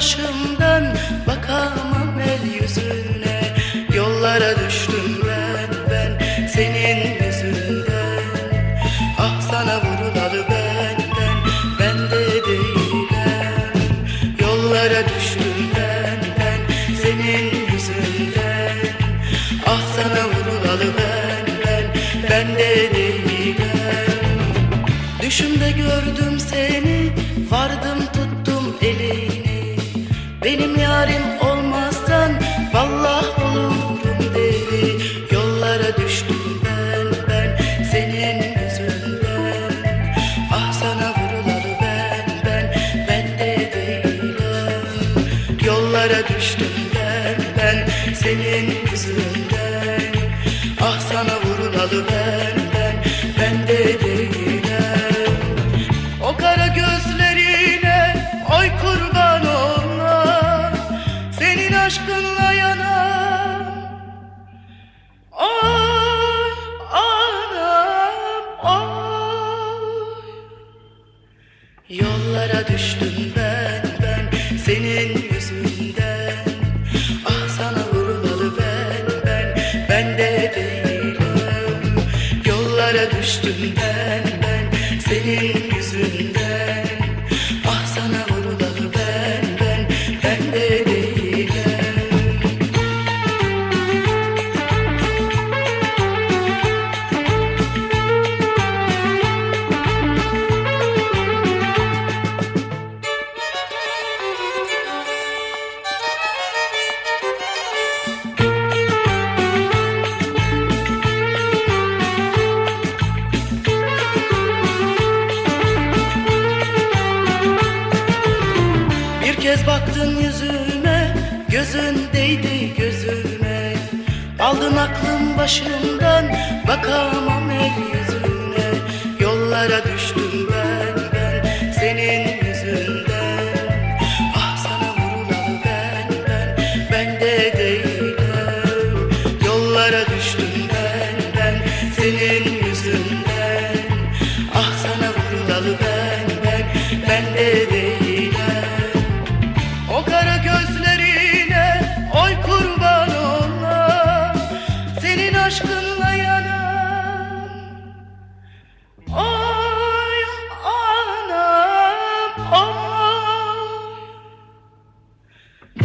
başımdan Bakamam el yüzüne. Yollara düştüm ben ben Senin yüzünden. Ah sana vurulalı benden Ben de değilim. Yollara düştüm ben ben Senin yüzünden. Ah sana vurulalı ben ben Ben de değilim. Düşümde gördüm seni Vardım tuttum elini Benim yarim olmazsan Vallah olurum deli Yollara düştüm ben ben Senin yüzünden. Ah sana vurulalı ben ben Ben de değilim. Yollara düştüm ben ben Senin Yollara düştüm ben ben senin yüzünden. Ah sana vurulalı ben ben ben de değilim. Yollara düştüm ben ben senin kez baktın yüzüme, gözün değdi gözüme. Aldın aklım başımdan, bakamam el yüzüne. Yollara düştüm ben,